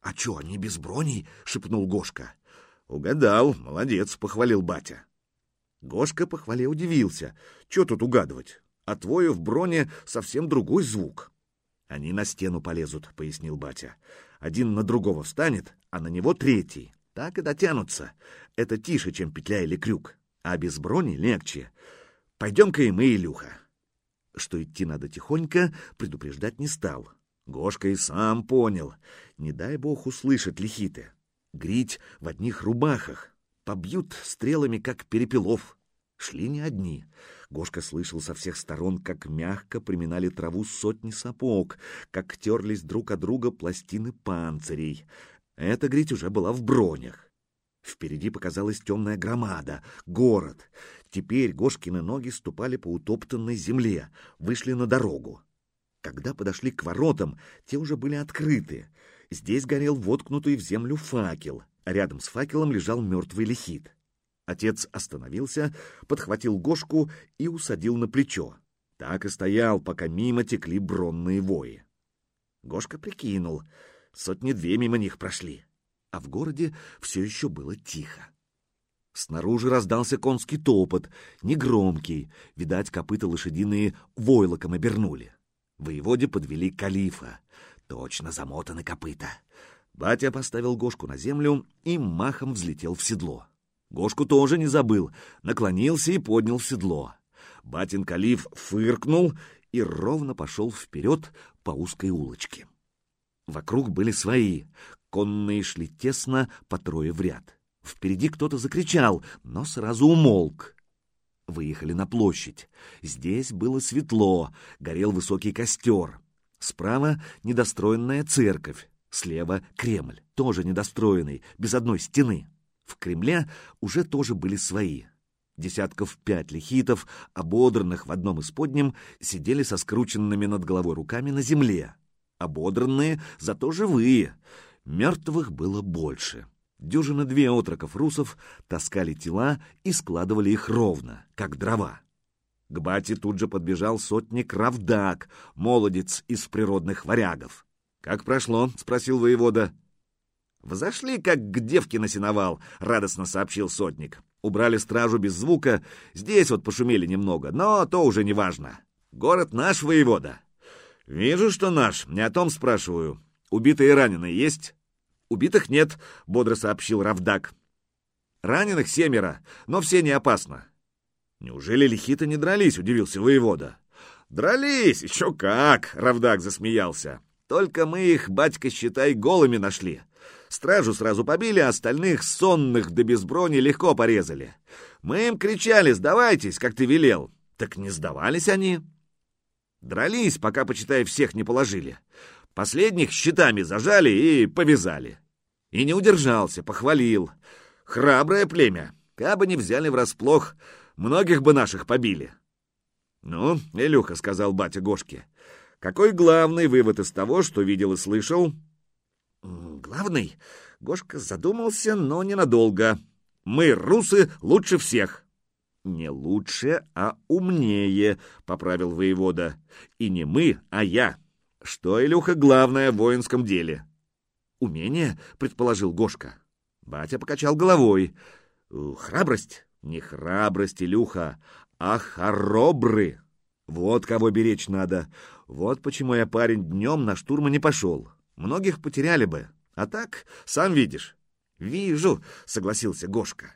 А чё, они без броней? — шепнул Гошка. Угадал, молодец, — похвалил батя. Гошка по хвале удивился. Чё тут угадывать? А твою в броне совсем другой звук. Они на стену полезут, — пояснил батя. Один на другого встанет, а на него третий. Так и дотянутся. Это тише, чем петля или крюк. А без брони легче. Пойдем-ка и мы, Илюха. Что идти надо тихонько, предупреждать не стал. Гошка и сам понял. Не дай бог услышать лихиты. Грить в одних рубахах. Побьют стрелами, как перепелов. Шли не одни. Гошка слышал со всех сторон, как мягко приминали траву сотни сапог, как терлись друг от друга пластины панцирей. Эта грить уже была в бронях. Впереди показалась темная громада, город. Теперь Гошкины ноги ступали по утоптанной земле, вышли на дорогу. Когда подошли к воротам, те уже были открыты. Здесь горел воткнутый в землю факел, рядом с факелом лежал мертвый лихит. Отец остановился, подхватил Гошку и усадил на плечо. Так и стоял, пока мимо текли бронные вои. Гошка прикинул, сотни-две мимо них прошли а в городе все еще было тихо. Снаружи раздался конский топот, негромкий, видать, копыта лошадиные войлоком обернули. Воеводе подвели калифа. Точно замотаны копыта. Батя поставил Гошку на землю и махом взлетел в седло. Гошку тоже не забыл, наклонился и поднял седло. Батин калиф фыркнул и ровно пошел вперед по узкой улочке. Вокруг были свои, Конные шли тесно, по трое в ряд. Впереди кто-то закричал, но сразу умолк. Выехали на площадь. Здесь было светло, горел высокий костер. Справа недостроенная церковь, слева Кремль, тоже недостроенный, без одной стены. В Кремле уже тоже были свои. Десятков пять лихитов, ободранных в одном из подним, сидели со скрученными над головой руками на земле. Ободранные, зато живые — Мертвых было больше. Дюжина две отроков русов таскали тела и складывали их ровно, как дрова. К бате тут же подбежал сотник Равдак, молодец из природных варягов. «Как прошло?» — спросил воевода. «Взошли, как к девке на сеновал», — радостно сообщил сотник. «Убрали стражу без звука, здесь вот пошумели немного, но то уже не важно. Город наш, воевода». «Вижу, что наш, не о том спрашиваю. Убитые и раненые есть? Убитых нет, бодро сообщил Равдак. Раненых семеро, но все не опасно. Неужели лихиты не дрались, удивился воевода. Дрались, еще как, Равдак засмеялся. Только мы их, батька, считай, голыми нашли. Стражу сразу побили, а остальных, сонных да без брони, легко порезали. Мы им кричали, сдавайтесь, как ты велел. Так не сдавались они. Дрались, пока, почитай, всех не положили. Последних щитами зажали и повязали. И не удержался, похвалил. Храброе племя. Кабы не взяли врасплох, многих бы наших побили. «Ну, Илюха», — сказал батя Гошке, — «какой главный вывод из того, что видел и слышал?» «Главный?» — Гошка задумался, но ненадолго. «Мы, русы, лучше всех». «Не лучше, а умнее», — поправил воевода. «И не мы, а я». Что, Илюха, главное в воинском деле? Умение, предположил Гошка. Батя покачал головой. Храбрость? Не храбрость, Илюха, а хоробры. Вот кого беречь надо. Вот почему я парень днем на штурма не пошел. Многих потеряли бы. А так, сам видишь. Вижу, согласился Гошка.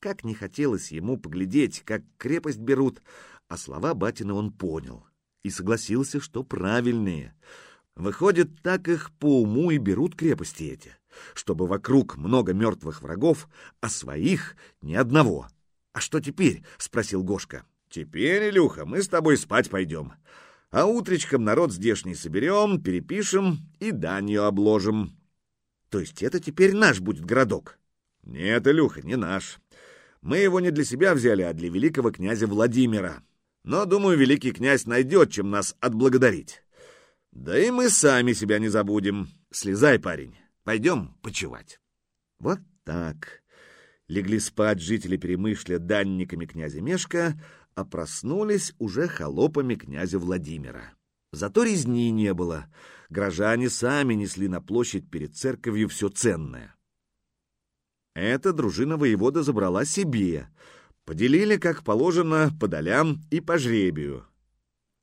Как не хотелось ему поглядеть, как крепость берут, а слова батина он понял и согласился, что правильнее. Выходит, так их по уму и берут крепости эти, чтобы вокруг много мертвых врагов, а своих ни одного. — А что теперь? — спросил Гошка. — Теперь, Илюха, мы с тобой спать пойдем. А утречком народ здешний соберем, перепишем и данью обложим. — То есть это теперь наш будет городок? — Нет, Илюха, не наш. Мы его не для себя взяли, а для великого князя Владимира. Но, думаю, великий князь найдет, чем нас отблагодарить. Да и мы сами себя не забудем. Слезай, парень, пойдем почевать. Вот так. Легли спать жители Перемышля данниками князя Мешка, а проснулись уже холопами князя Владимира. Зато резни не было. Горожане сами несли на площадь перед церковью все ценное. Эта дружина воевода забрала себе. Поделили, как положено, по долям и по жребию.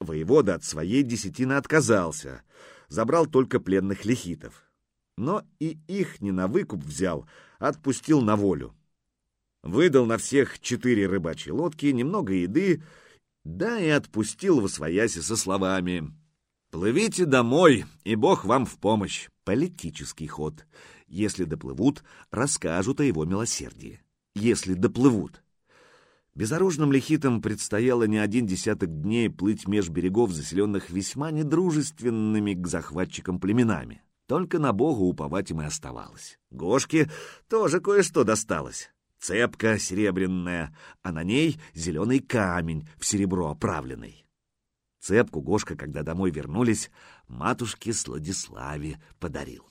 Воевода от своей десятины отказался. Забрал только пленных лихитов. Но и их не на выкуп взял, а отпустил на волю. Выдал на всех четыре рыбачьи лодки, немного еды, да и отпустил в освояси со словами «Плывите домой, и Бог вам в помощь». Политический ход. Если доплывут, расскажут о его милосердии. Если доплывут. Безоружным лихитам предстояло не один десяток дней плыть меж берегов, заселенных весьма недружественными к захватчикам племенами. Только на Бога уповать им и оставалось. Гошке тоже кое-что досталось. Цепка серебряная, а на ней зеленый камень в серебро оправленный. Цепку Гошка, когда домой вернулись, матушке Сладиславе подарил.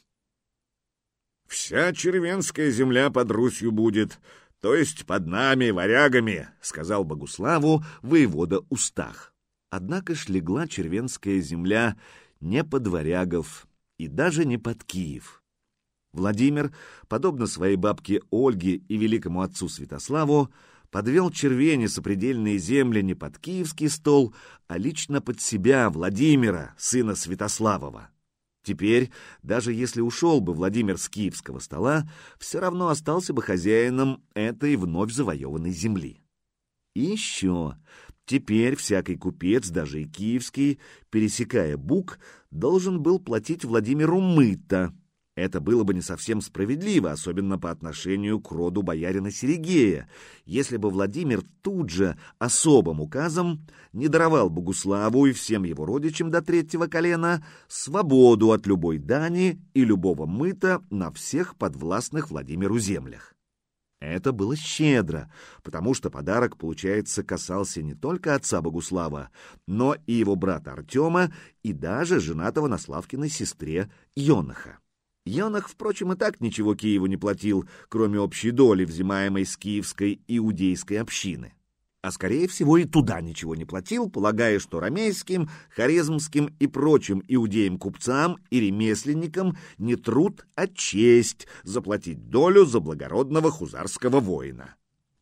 «Вся червенская земля под Русью будет, то есть под нами, варягами», — сказал Богуславу воевода Устах. Однако ж легла червенская земля не под варягов и даже не под Киев. Владимир, подобно своей бабке Ольге и великому отцу Святославу, подвел червени сопредельные земли не под киевский стол, а лично под себя, Владимира, сына Святославова. Теперь, даже если ушел бы Владимир с киевского стола, все равно остался бы хозяином этой вновь завоеванной земли. И еще, теперь всякий купец, даже и киевский, пересекая Буг, должен был платить Владимиру мыто — это было бы не совсем справедливо, особенно по отношению к роду боярина Серегея, если бы Владимир тут же особым указом не даровал Богуславу и всем его родичам до третьего колена свободу от любой дани и любого мыта на всех подвластных Владимиру землях. Это было щедро, потому что подарок, получается, касался не только отца Богуслава, но и его брата Артема и даже женатого на Славкиной сестре Йонаха. Йонах, впрочем, и так ничего Киеву не платил, кроме общей доли, взимаемой с киевской иудейской общины. А скорее всего и туда ничего не платил, полагая, что рамейским, харизмским и прочим иудеям-купцам и ремесленникам не труд, а честь заплатить долю за благородного хузарского воина.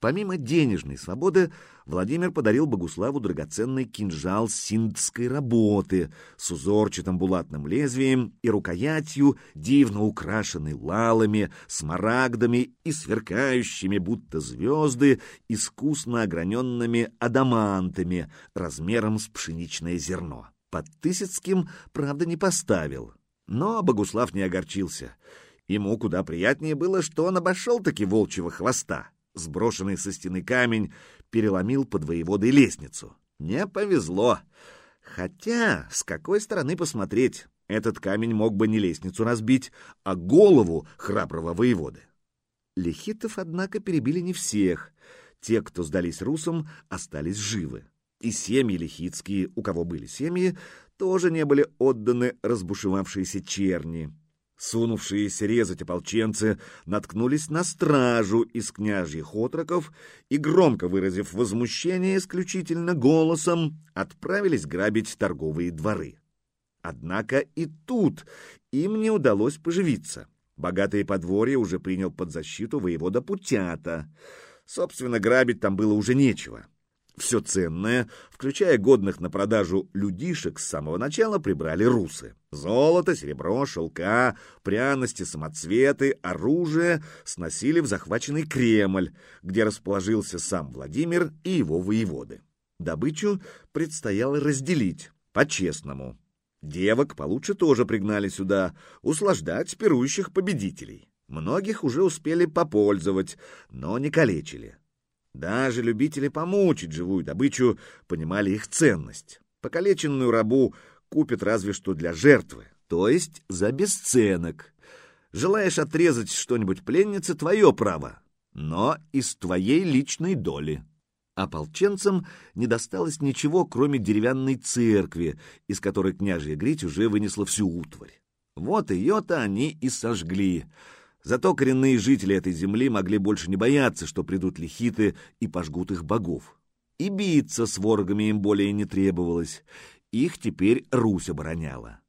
Помимо денежной свободы, Владимир подарил Богуславу драгоценный кинжал синдской работы с узорчатым булатным лезвием и рукоятью, дивно украшенной лалами, смарагдами и сверкающими, будто звезды, искусно ограненными адамантами размером с пшеничное зерно. Под Тысяцким, правда, не поставил. Но Богуслав не огорчился. Ему куда приятнее было, что он обошел-таки волчьего хвоста. Сброшенный со стены камень переломил под воеводой лестницу. Не повезло. Хотя, с какой стороны посмотреть, этот камень мог бы не лестницу разбить, а голову храброго воеводы. Лихитов, однако, перебили не всех. Те, кто сдались русам, остались живы. И семьи лихитские, у кого были семьи, тоже не были отданы разбушевавшейся черни. Сунувшиеся резать ополченцы наткнулись на стражу из княжьих отроков и, громко выразив возмущение исключительно голосом, отправились грабить торговые дворы. Однако и тут им не удалось поживиться. Богатые подворья уже принял под защиту воевода Путята. Собственно, грабить там было уже нечего. Все ценное, включая годных на продажу людишек, с самого начала прибрали русы. Золото, серебро, шелка, пряности, самоцветы, оружие сносили в захваченный Кремль, где расположился сам Владимир и его воеводы. Добычу предстояло разделить, по-честному. Девок получше тоже пригнали сюда, услаждать пирующих победителей. Многих уже успели попользовать, но не калечили. Даже любители помучить живую добычу понимали их ценность. Покалеченную рабу купят разве что для жертвы, то есть за бесценок. Желаешь отрезать что-нибудь пленнице — твое право, но из твоей личной доли. Ополченцам не досталось ничего, кроме деревянной церкви, из которой княжья Грить уже вынесла всю утварь. Вот ее-то они и сожгли — Зато коренные жители этой земли могли больше не бояться, что придут лихиты и пожгут их богов. И биться с ворогами им более не требовалось. их теперь Русь обороняла.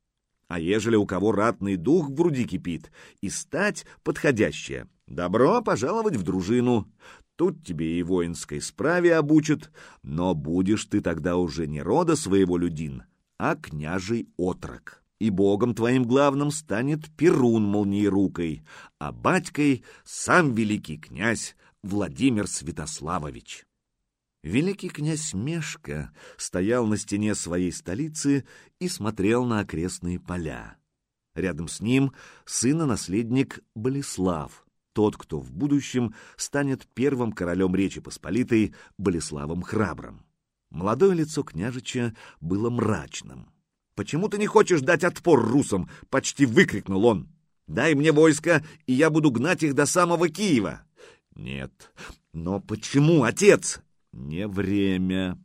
А ежели у кого ратный дух в груди кипит, и стать подходящая, добро пожаловать в дружину. Тут тебе и воинской справе обучат, но будешь ты тогда уже не рода своего людин, а княжий отрок. И богом твоим главным станет Перун молниерукой, а батькой сам великий князь Владимир Святославович. Великий князь Мешка стоял на стене своей столицы и смотрел на окрестные поля. Рядом с ним сын наследник Болеслав, тот, кто в будущем станет первым королем Речи Посполитой Болеславом Храбрым. Молодое лицо княжича было мрачным. «Почему ты не хочешь дать отпор русам?» — почти выкрикнул он. «Дай мне войско, и я буду гнать их до самого Киева». «Нет». «Но почему, отец?» Не время.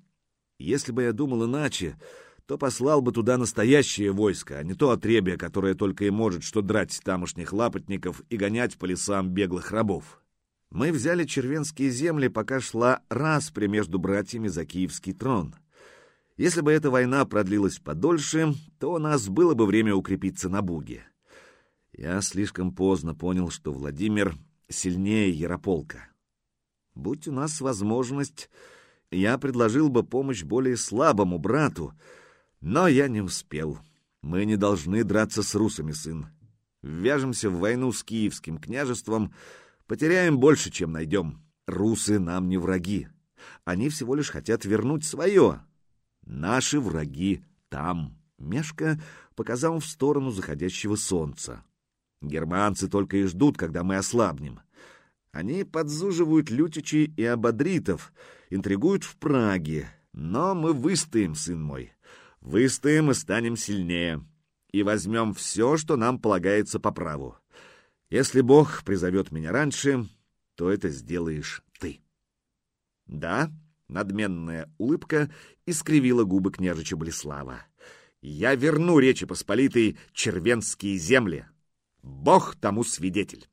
Если бы я думал иначе, то послал бы туда настоящее войско, а не то отребье, которое только и может что драть тамошних лапотников и гонять по лесам беглых рабов. Мы взяли червенские земли, пока шла распря между братьями за киевский трон. Если бы эта война продлилась подольше, то у нас было бы время укрепиться на Буге. Я слишком поздно понял, что Владимир сильнее Ярополка. Будь у нас возможность, я предложил бы помощь более слабому брату, но я не успел. Мы не должны драться с русами, сын. Ввяжемся в войну с киевским княжеством, потеряем больше, чем найдем. Русы нам не враги. Они всего лишь хотят вернуть свое. Наши враги там. Мешка показал в сторону заходящего солнца. Германцы только и ждут, когда мы ослабнем. Они подзуживают лютичей и ободритов, интригуют в Праге. Но мы выстоим, сын мой. Выстоим и станем сильнее. И возьмем все, что нам полагается по праву. Если Бог призовет меня раньше, то это сделаешь ты. Да, надменная улыбка искривила губы княжича Болеслава. Я верну Речи Посполитой червенские земли. Бог тому свидетель.